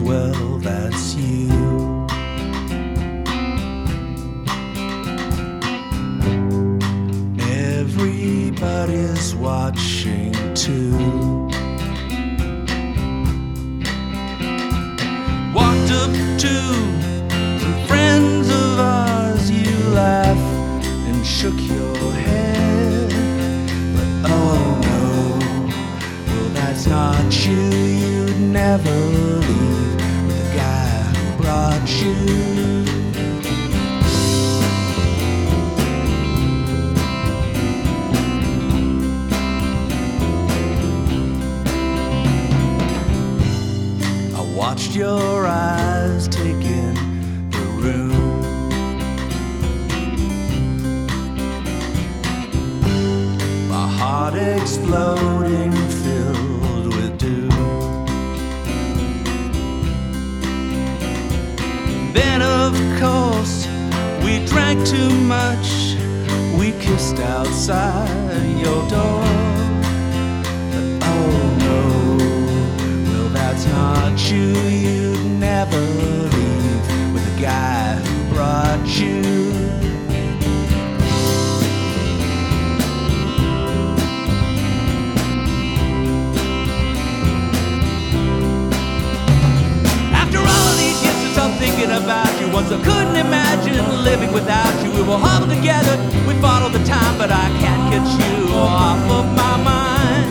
well, that's you. Everybody's watching too. Walked up to some friends of ours, you laughed and shook your head. But oh no, well, that's not you. You'd never you. I watched your eyes take in the room. My heart exploding, of course, we drank too much. We kissed outside your door. Once I couldn't imagine living without you. We were huddled together, we all the time, but I can't get you off of my mind.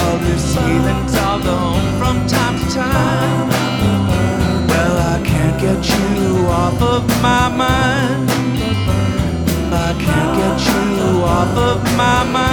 All these feelings alone from time to time. Well, I can't get you off of my mind. I can't get you off of my mind.